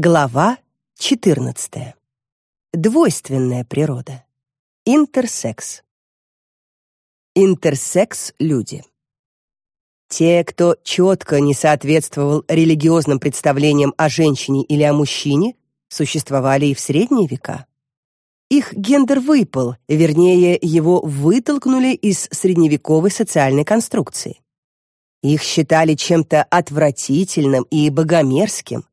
Глава 14. Двойственная природа. Интерсекс. Интерсекс-люди. Те, кто четко не соответствовал религиозным представлениям о женщине или о мужчине, существовали и в средние века. Их гендер выпал, вернее, его вытолкнули из средневековой социальной конструкции. Их считали чем-то отвратительным и богомерзким.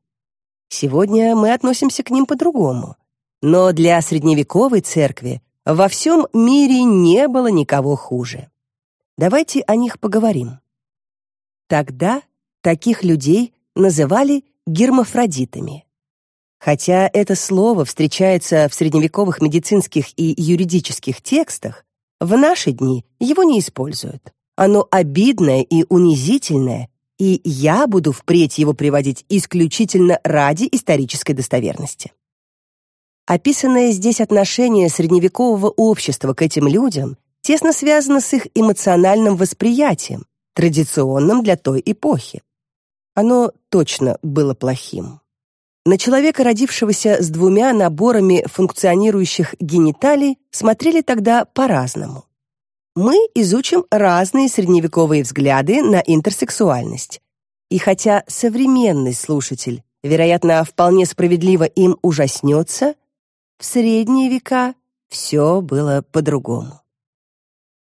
Сегодня мы относимся к ним по-другому. Но для средневековой церкви во всем мире не было никого хуже. Давайте о них поговорим. Тогда таких людей называли гермафродитами. Хотя это слово встречается в средневековых медицинских и юридических текстах, в наши дни его не используют. Оно обидное и унизительное, и я буду впредь его приводить исключительно ради исторической достоверности. Описанное здесь отношение средневекового общества к этим людям тесно связано с их эмоциональным восприятием, традиционным для той эпохи. Оно точно было плохим. На человека, родившегося с двумя наборами функционирующих гениталий, смотрели тогда по-разному мы изучим разные средневековые взгляды на интерсексуальность. И хотя современный слушатель, вероятно, вполне справедливо им ужаснется, в средние века все было по-другому.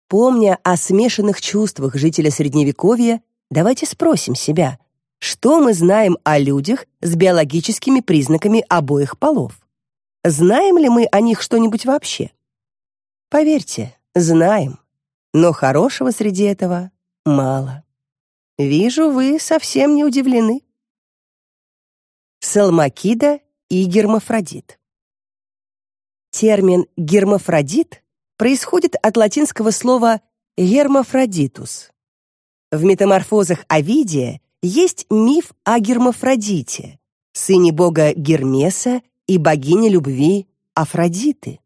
Помня о смешанных чувствах жителя Средневековья, давайте спросим себя, что мы знаем о людях с биологическими признаками обоих полов? Знаем ли мы о них что-нибудь вообще? Поверьте, знаем но хорошего среди этого мало. Вижу, вы совсем не удивлены. Салмакида и гермафродит. Термин гермафродит происходит от латинского слова гермафродитус. В метаморфозах Овидия есть миф о Гермафродите, сыне бога Гермеса и богини любви Афродиты.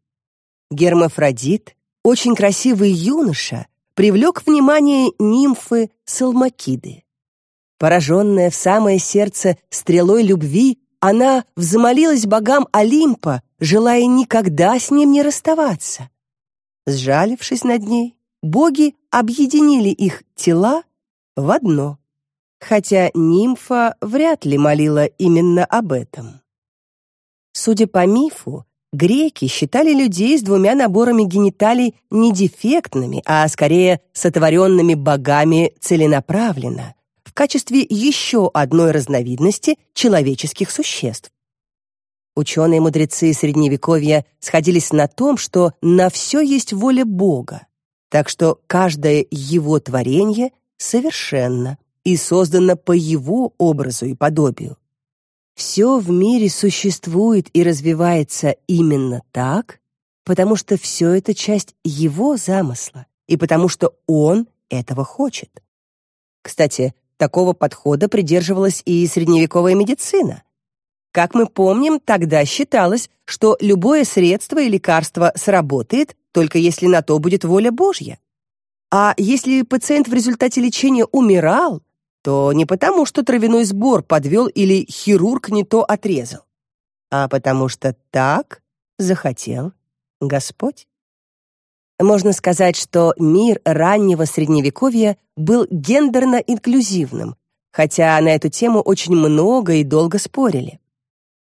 Гермафродит очень красивый юноша привлек внимание нимфы Салмакиды. Пораженная в самое сердце стрелой любви, она взмолилась богам Олимпа, желая никогда с ним не расставаться. Сжалившись над ней, боги объединили их тела в одно, хотя нимфа вряд ли молила именно об этом. Судя по мифу, Греки считали людей с двумя наборами гениталий не дефектными, а скорее сотворенными богами целенаправленно, в качестве еще одной разновидности человеческих существ. Ученые-мудрецы Средневековья сходились на том, что на все есть воля Бога, так что каждое его творение совершенно и создано по его образу и подобию. Все в мире существует и развивается именно так, потому что все это часть его замысла и потому что он этого хочет. Кстати, такого подхода придерживалась и средневековая медицина. Как мы помним, тогда считалось, что любое средство и лекарство сработает, только если на то будет воля Божья. А если пациент в результате лечения умирал, то не потому, что травяной сбор подвел или хирург не то отрезал, а потому что так захотел Господь. Можно сказать, что мир раннего средневековья был гендерно инклюзивным, хотя на эту тему очень много и долго спорили.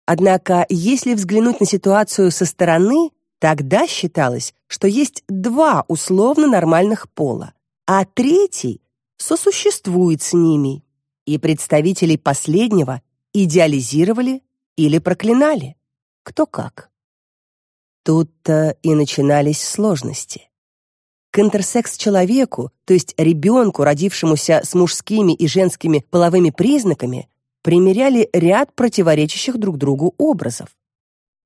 Однако, если взглянуть на ситуацию со стороны, тогда считалось, что есть два условно нормальных пола, а третий сосуществует с ними, и представителей последнего идеализировали или проклинали, кто как. Тут-то и начинались сложности. К интерсекс-человеку, то есть ребенку, родившемуся с мужскими и женскими половыми признаками, примеряли ряд противоречащих друг другу образов.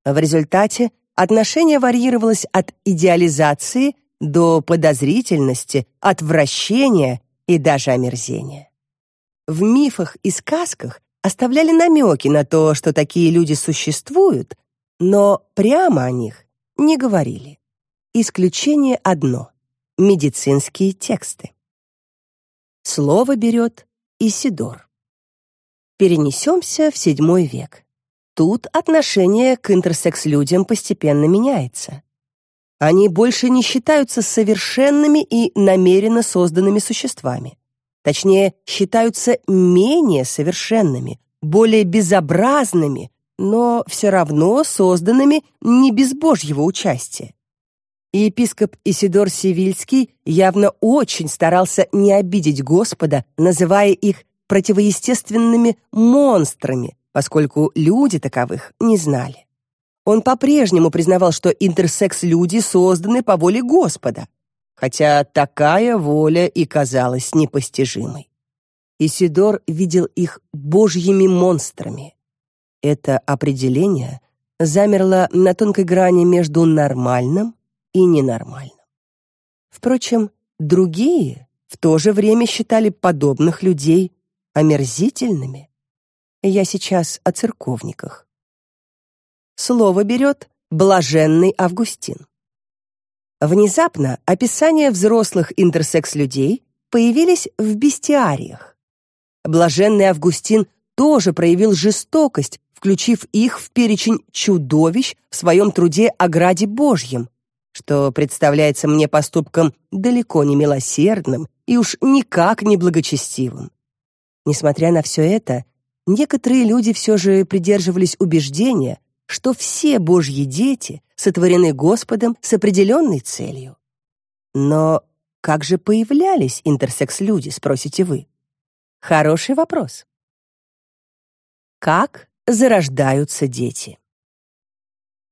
В результате отношение варьировалось от идеализации до подозрительности, отвращения и даже омерзения. В мифах и сказках оставляли намеки на то, что такие люди существуют, но прямо о них не говорили. Исключение одно — медицинские тексты. Слово берет Исидор. Перенесемся в VII век. Тут отношение к интерсекс-людям постепенно меняется. Они больше не считаются совершенными и намеренно созданными существами. Точнее, считаются менее совершенными, более безобразными, но все равно созданными не без Божьего участия. И епископ Исидор Сивильский явно очень старался не обидеть Господа, называя их противоестественными монстрами, поскольку люди таковых не знали. Он по-прежнему признавал, что интерсекс-люди созданы по воле Господа, хотя такая воля и казалась непостижимой. Исидор видел их божьими монстрами. Это определение замерло на тонкой грани между нормальным и ненормальным. Впрочем, другие в то же время считали подобных людей омерзительными. Я сейчас о церковниках. Слово берет блаженный Августин. Внезапно описания взрослых интерсекс-людей появились в бестиариях. Блаженный Августин тоже проявил жестокость, включив их в перечень чудовищ в своем труде о граде Божьем, что представляется мне поступком далеко не милосердным и уж никак не благочестивым. Несмотря на все это, некоторые люди все же придерживались убеждения, что все Божьи дети сотворены Господом с определенной целью. Но как же появлялись интерсекс-люди, спросите вы? Хороший вопрос. Как зарождаются дети?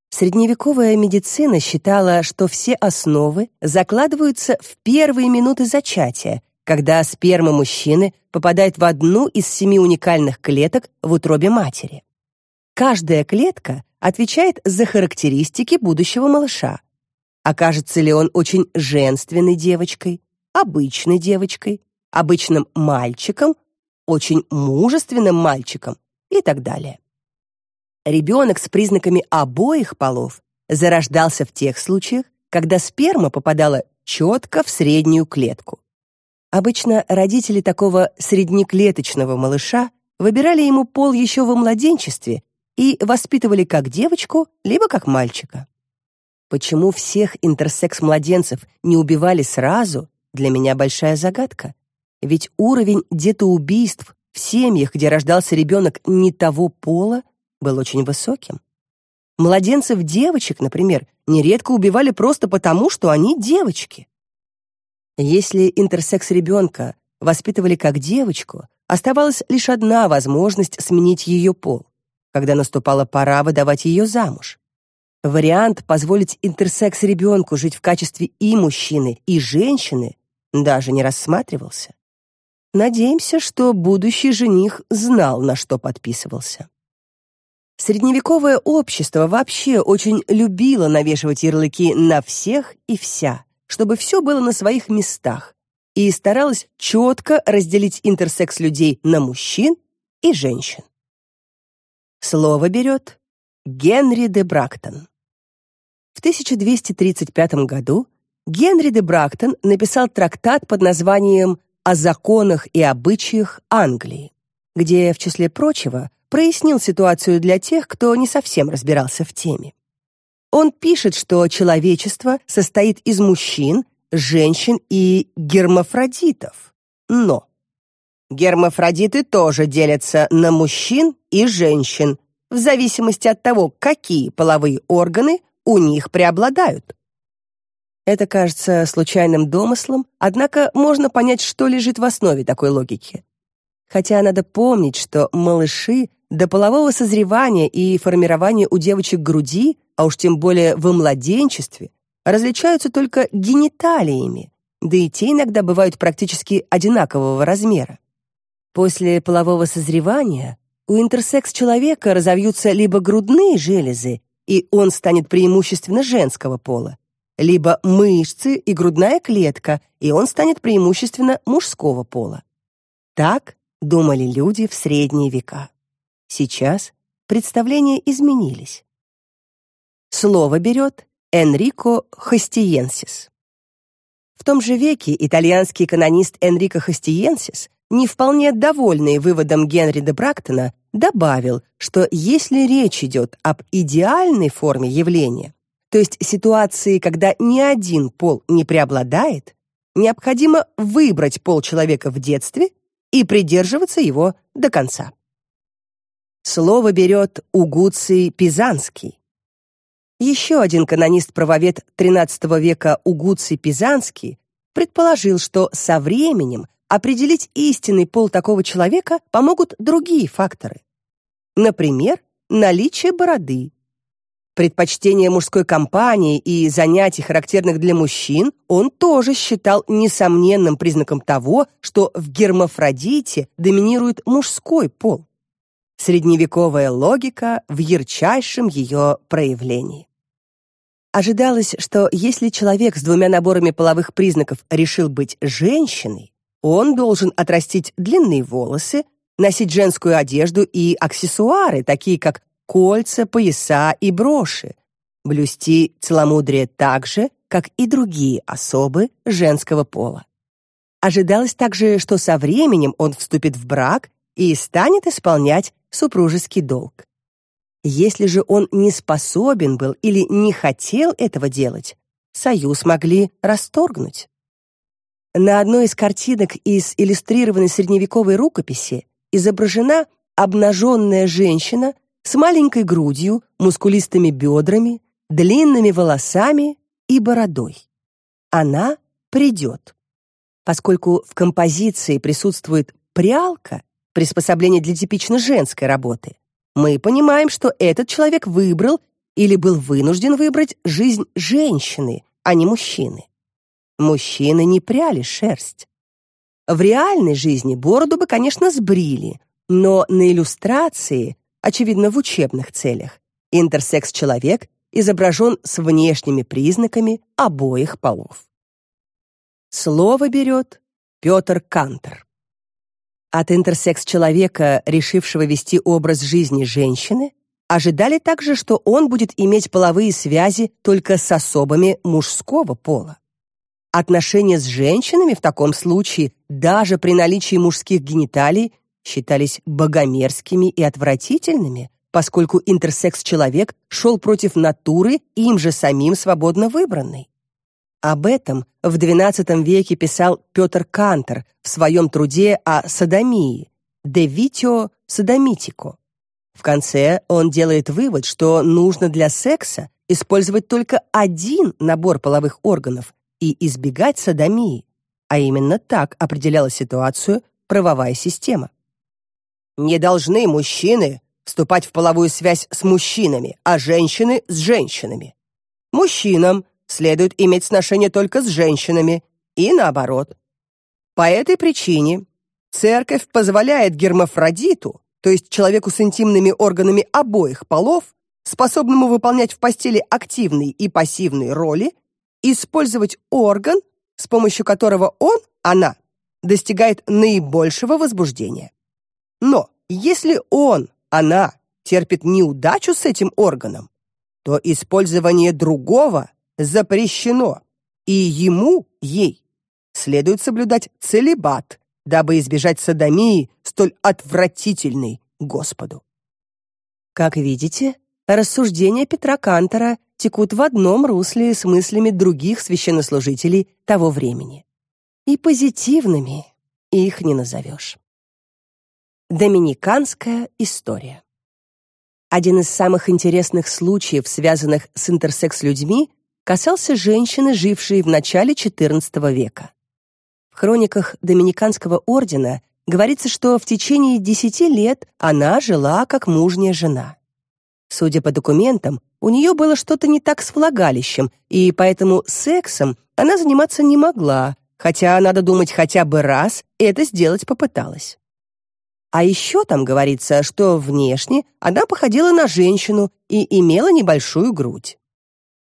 Средневековая медицина считала, что все основы закладываются в первые минуты зачатия, когда сперма мужчины попадает в одну из семи уникальных клеток в утробе матери. Каждая клетка отвечает за характеристики будущего малыша. Окажется ли он очень женственной девочкой, обычной девочкой, обычным мальчиком, очень мужественным мальчиком и так далее. Ребенок с признаками обоих полов зарождался в тех случаях, когда сперма попадала четко в среднюю клетку. Обычно родители такого среднеклеточного малыша выбирали ему пол еще во младенчестве и воспитывали как девочку, либо как мальчика. Почему всех интерсекс-младенцев не убивали сразу, для меня большая загадка. Ведь уровень детоубийств в семьях, где рождался ребенок не того пола, был очень высоким. Младенцев девочек, например, нередко убивали просто потому, что они девочки. Если интерсекс ребенка воспитывали как девочку, оставалась лишь одна возможность сменить ее пол, когда наступала пора выдавать ее замуж. Вариант позволить интерсекс ребенку жить в качестве и мужчины, и женщины даже не рассматривался. Надеемся, что будущий жених знал, на что подписывался. Средневековое общество вообще очень любило навешивать ярлыки на всех и вся, чтобы все было на своих местах, и старалась четко разделить интерсекс людей на мужчин и женщин. Слово берет Генри де Брактон. В 1235 году Генри де Брактон написал трактат под названием «О законах и обычаях Англии», где, в числе прочего, прояснил ситуацию для тех, кто не совсем разбирался в теме. Он пишет, что человечество состоит из мужчин, женщин и гермафродитов. Но гермафродиты тоже делятся на мужчин и женщин в зависимости от того, какие половые органы у них преобладают. Это кажется случайным домыслом, однако можно понять, что лежит в основе такой логики. Хотя надо помнить, что малыши до полового созревания и формирования у девочек груди, а уж тем более в младенчестве, различаются только гениталиями, да и те иногда бывают практически одинакового размера. После полового созревания у интерсекс-человека разовьются либо грудные железы, и он станет преимущественно женского пола, либо мышцы и грудная клетка, и он станет преимущественно мужского пола. Так думали люди в средние века. Сейчас представления изменились. Слово берет Энрико Хостиенсис. В том же веке итальянский канонист Энрико Хостиенсис, не вполне довольный выводом Генри де Брактона, добавил, что если речь идет об идеальной форме явления, то есть ситуации, когда ни один пол не преобладает, необходимо выбрать пол человека в детстве и придерживаться его до конца. Слово берет Угуций Пизанский. Еще один канонист-правовед XIII века Угуций Пизанский предположил, что со временем определить истинный пол такого человека помогут другие факторы. Например, наличие бороды. Предпочтение мужской компании и занятий, характерных для мужчин, он тоже считал несомненным признаком того, что в гермафродите доминирует мужской пол. Средневековая логика в ярчайшем ее проявлении. Ожидалось, что если человек с двумя наборами половых признаков решил быть женщиной, он должен отрастить длинные волосы, носить женскую одежду и аксессуары, такие как кольца, пояса и броши, блюсти целомудрие так же, как и другие особы женского пола. Ожидалось также, что со временем он вступит в брак и станет исполнять супружеский долг. Если же он не способен был или не хотел этого делать, союз могли расторгнуть. На одной из картинок из иллюстрированной средневековой рукописи изображена обнаженная женщина с маленькой грудью, мускулистыми бедрами, длинными волосами и бородой. Она придет. Поскольку в композиции присутствует прялка, приспособление для типично женской работы, мы понимаем, что этот человек выбрал или был вынужден выбрать жизнь женщины, а не мужчины. Мужчины не пряли шерсть. В реальной жизни бороду бы, конечно, сбрили, но на иллюстрации, очевидно, в учебных целях, интерсекс-человек изображен с внешними признаками обоих полов. Слово берет Петр Кантер. От интерсекс-человека, решившего вести образ жизни женщины, ожидали также, что он будет иметь половые связи только с особами мужского пола. Отношения с женщинами в таком случае, даже при наличии мужских гениталий, считались богомерзкими и отвратительными, поскольку интерсекс-человек шел против натуры им же самим свободно выбранной. Об этом в XII веке писал Петр Кантер в своем труде о садомии «De vitio sodomitico». В конце он делает вывод, что нужно для секса использовать только один набор половых органов и избегать садомии, а именно так определяла ситуацию правовая система. Не должны мужчины вступать в половую связь с мужчинами, а женщины с женщинами. Мужчинам следует иметь сношение только с женщинами и наоборот. По этой причине церковь позволяет гермафродиту, то есть человеку с интимными органами обоих полов, способному выполнять в постели активные и пассивные роли, использовать орган, с помощью которого он, она, достигает наибольшего возбуждения. Но если он, она терпит неудачу с этим органом, то использование другого запрещено, и ему, ей, следует соблюдать целибат, дабы избежать садомии, столь отвратительной Господу. Как видите, рассуждения Петра Кантора текут в одном русле с мыслями других священнослужителей того времени. И позитивными их не назовешь. Доминиканская история. Один из самых интересных случаев, связанных с интерсекс-людьми, касался женщины, жившей в начале XIV века. В хрониках Доминиканского ордена говорится, что в течение десяти лет она жила как мужняя жена. Судя по документам, у нее было что-то не так с влагалищем, и поэтому сексом она заниматься не могла, хотя, надо думать, хотя бы раз это сделать попыталась. А еще там говорится, что внешне она походила на женщину и имела небольшую грудь.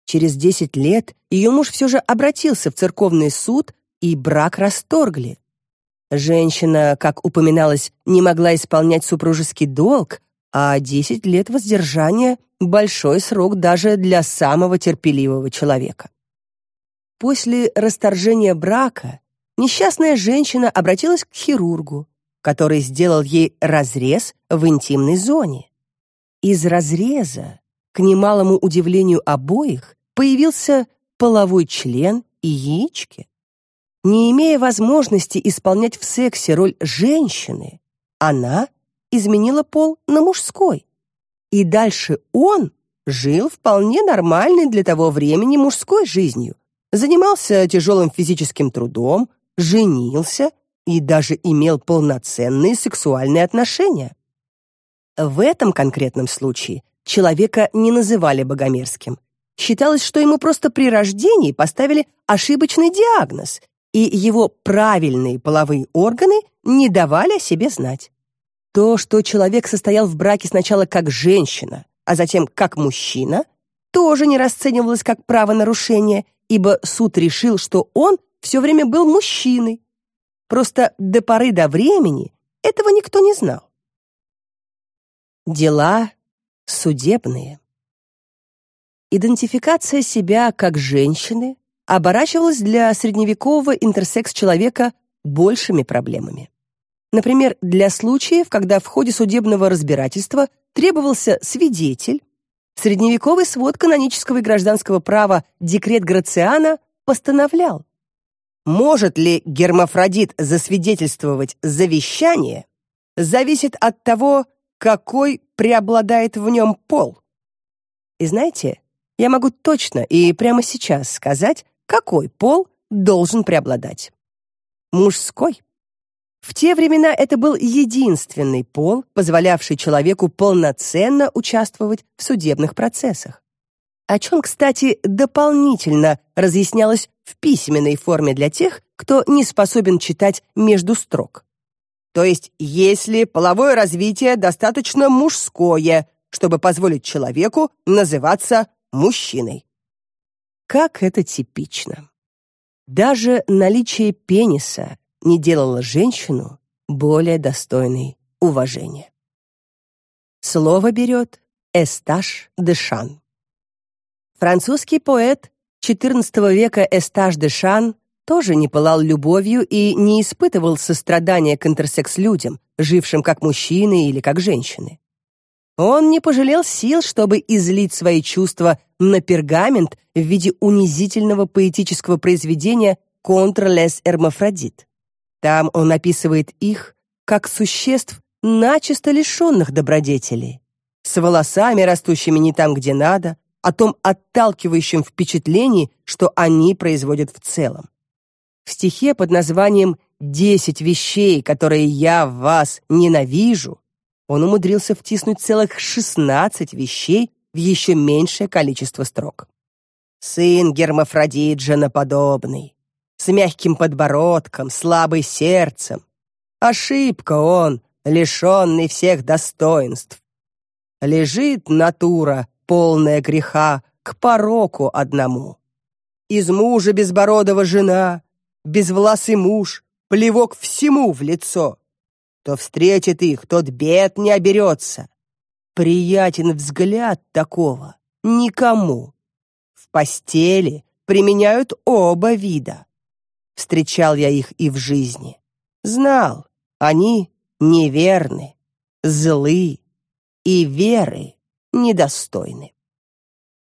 Через 10 лет ее муж все же обратился в церковный суд, и брак расторгли. Женщина, как упоминалось, не могла исполнять супружеский долг, а 10 лет воздержания — большой срок даже для самого терпеливого человека. После расторжения брака несчастная женщина обратилась к хирургу, который сделал ей разрез в интимной зоне. Из разреза, к немалому удивлению обоих, появился половой член и яички. Не имея возможности исполнять в сексе роль женщины, она изменила пол на мужской. И дальше он жил вполне нормальной для того времени мужской жизнью, занимался тяжелым физическим трудом, женился и даже имел полноценные сексуальные отношения. В этом конкретном случае человека не называли богомерзким. Считалось, что ему просто при рождении поставили ошибочный диагноз, и его правильные половые органы не давали о себе знать. То, что человек состоял в браке сначала как женщина, а затем как мужчина, тоже не расценивалось как правонарушение, ибо суд решил, что он все время был мужчиной. Просто до поры до времени этого никто не знал. Дела судебные. Идентификация себя как женщины оборачивалась для средневекового интерсекс-человека большими проблемами. Например, для случаев, когда в ходе судебного разбирательства требовался свидетель, средневековый свод канонического и гражданского права декрет Грациана постановлял, может ли гермафродит засвидетельствовать завещание, зависит от того, какой преобладает в нем пол. И знаете, я могу точно и прямо сейчас сказать, какой пол должен преобладать. Мужской. В те времена это был единственный пол, позволявший человеку полноценно участвовать в судебных процессах. О чем, кстати, дополнительно разъяснялось в письменной форме для тех, кто не способен читать между строк. То есть, если половое развитие достаточно мужское, чтобы позволить человеку называться мужчиной. Как это типично. Даже наличие пениса не делало женщину более достойной уважения. Слово берет Эсташ де Шан. Французский поэт XIV века Эсташ де Шан тоже не пылал любовью и не испытывал сострадания к интерсекс-людям, жившим как мужчины или как женщины. Он не пожалел сил, чтобы излить свои чувства на пергамент в виде унизительного поэтического произведения «Контр лес Эрмафродит». Там он описывает их как существ, начисто лишенных добродетелей, с волосами, растущими не там, где надо, о том отталкивающем впечатлении, что они производят в целом. В стихе под названием «Десять вещей, которые я в вас ненавижу» он умудрился втиснуть целых шестнадцать вещей в еще меньшее количество строк. Сын гермафродит женоподобный, с мягким подбородком, слабый сердцем. Ошибка он, лишенный всех достоинств. Лежит натура, полная греха, к пороку одному. Из мужа безбородого жена, безвласый муж, плевок всему в лицо. Кто встретит их, тот бед не оберется. Приятен взгляд такого никому. В постели применяют оба вида. Встречал я их и в жизни. Знал, они неверны, злы и веры недостойны.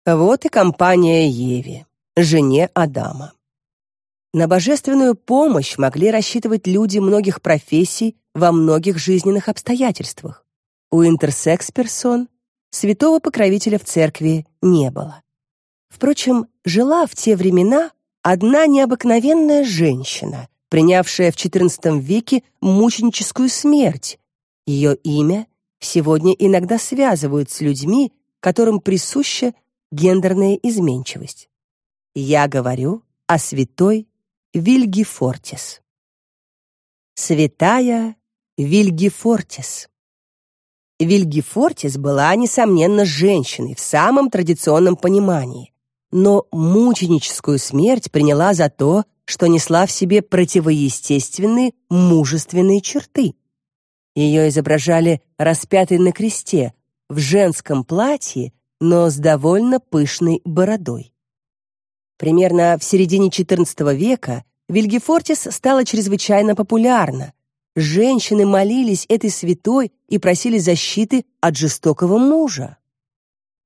Вот и компания Еви, жене Адама. На божественную помощь могли рассчитывать люди многих профессий во многих жизненных обстоятельствах. У интерсекс-персон святого покровителя в церкви не было. Впрочем, жила в те времена одна необыкновенная женщина, принявшая в XIV веке мученическую смерть. Ее имя сегодня иногда связывают с людьми, которым присуща гендерная изменчивость. Я говорю о святой Вильгефортис. Святая Вильгефортис. Вильгефортис была, несомненно, женщиной в самом традиционном понимании, но мученическую смерть приняла за то, что несла в себе противоестественные мужественные черты. Ее изображали распятой на кресте, в женском платье, но с довольно пышной бородой. Примерно в середине XIV века Вильгефортис стала чрезвычайно популярна. женщины молились этой святой и просили защиты от жестокого мужа.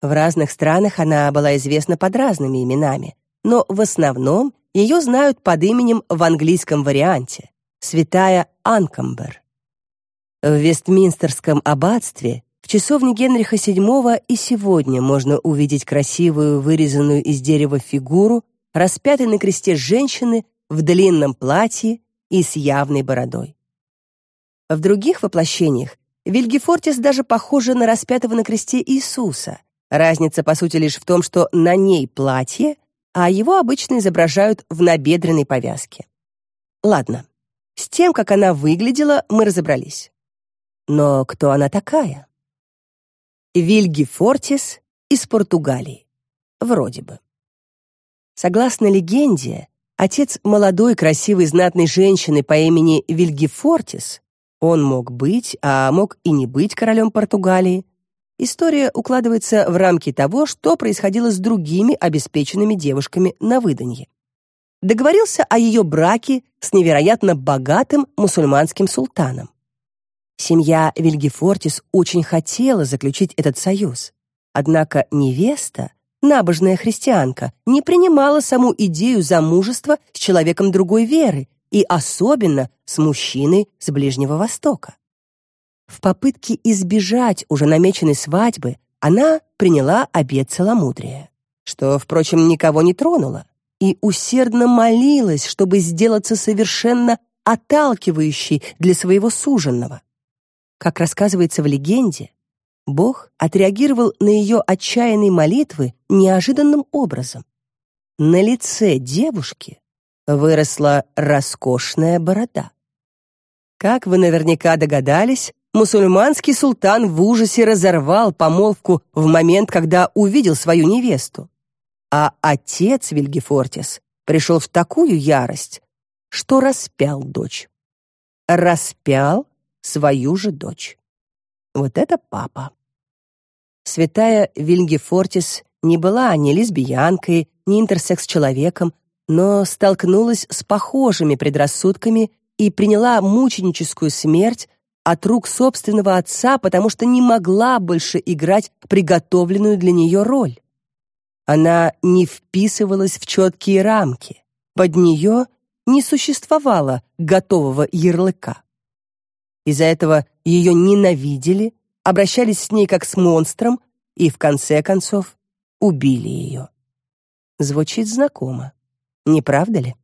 В разных странах она была известна под разными именами, но в основном ее знают под именем в английском варианте святая Анкамбер. В Вестминстерском аббатстве в часовне Генриха VII и сегодня можно увидеть красивую вырезанную из дерева фигуру, распятой на кресте женщины в длинном платье и с явной бородой. В других воплощениях Вильгефортис даже похожа на распятого на кресте Иисуса. Разница, по сути, лишь в том, что на ней платье, а его обычно изображают в набедренной повязке. Ладно, с тем, как она выглядела, мы разобрались. Но кто она такая? Вильги Фортис из Португалии. Вроде бы. Согласно легенде, отец молодой красивой знатной женщины по имени Вильги Фортис, он мог быть, а мог и не быть королем Португалии. История укладывается в рамки того, что происходило с другими обеспеченными девушками на выданье. Договорился о ее браке с невероятно богатым мусульманским султаном. Семья Вильгефортис очень хотела заключить этот союз. Однако невеста, набожная христианка, не принимала саму идею замужества с человеком другой веры и особенно с мужчиной с Ближнего Востока. В попытке избежать уже намеченной свадьбы она приняла обет целомудрия, что, впрочем, никого не тронуло, и усердно молилась, чтобы сделаться совершенно отталкивающей для своего суженного. Как рассказывается в легенде, Бог отреагировал на ее отчаянные молитвы неожиданным образом. На лице девушки выросла роскошная борода. Как вы наверняка догадались, мусульманский султан в ужасе разорвал помолвку в момент, когда увидел свою невесту. А отец Вильгефортис пришел в такую ярость, что распял дочь. Распял свою же дочь. Вот это папа. Святая Вильгефортис не была ни лесбиянкой, ни интерсекс-человеком, но столкнулась с похожими предрассудками и приняла мученическую смерть от рук собственного отца, потому что не могла больше играть приготовленную для нее роль. Она не вписывалась в четкие рамки. Под нее не существовало готового ярлыка. Из-за этого ее ненавидели, обращались с ней как с монстром и, в конце концов, убили ее. Звучит знакомо, не правда ли?